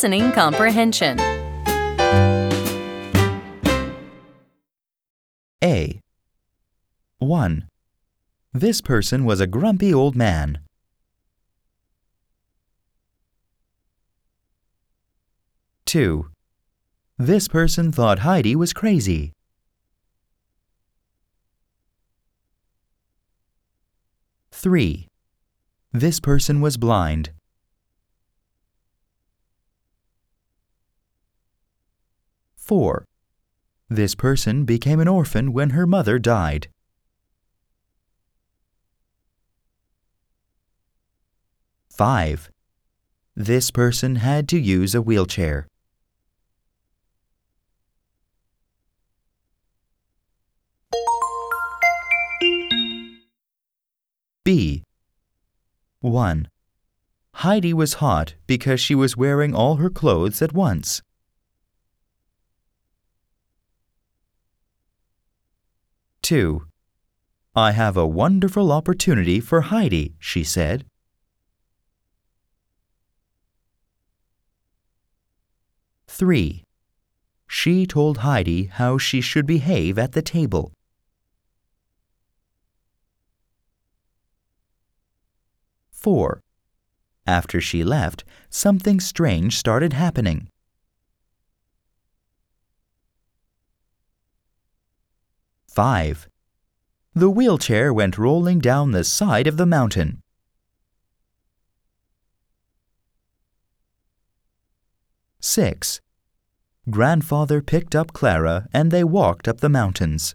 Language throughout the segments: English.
listening comprehension. A. 1. This person was a grumpy old man. 2. This person thought Heidi was crazy. 3. This person was blind. 4. This person became an orphan when her mother died. 5. This person had to use a wheelchair. B. 1. Heidi was hot because she was wearing all her clothes at once. 2. I have a wonderful opportunity for Heidi, she said. 3. She told Heidi how she should behave at the table. 4. After she left, something strange started happening. 5. The wheelchair went rolling down the side of the mountain. Six. Grandfather picked up Clara and they walked up the mountains.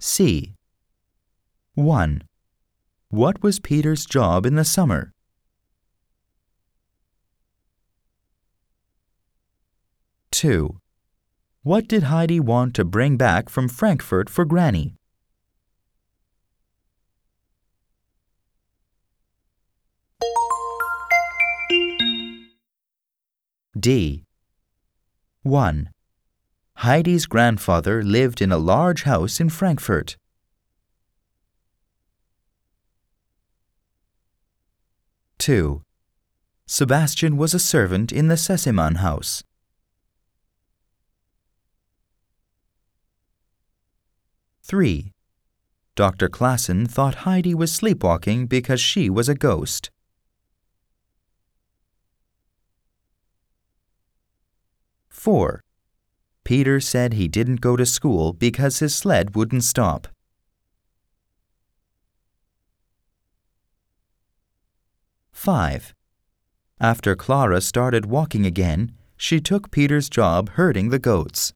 C. 1. What was Peter's job in the summer? 2. What did Heidi want to bring back from Frankfurt for Granny? D. 1. Heidi's grandfather lived in a large house in Frankfurt. 2. Sebastian was a servant in the Sesemann house. 3. Dr. Klassen thought Heidi was sleepwalking because she was a ghost. 4. Peter said he didn't go to school because his sled wouldn't stop. 5. After Clara started walking again, she took Peter's job herding the goats.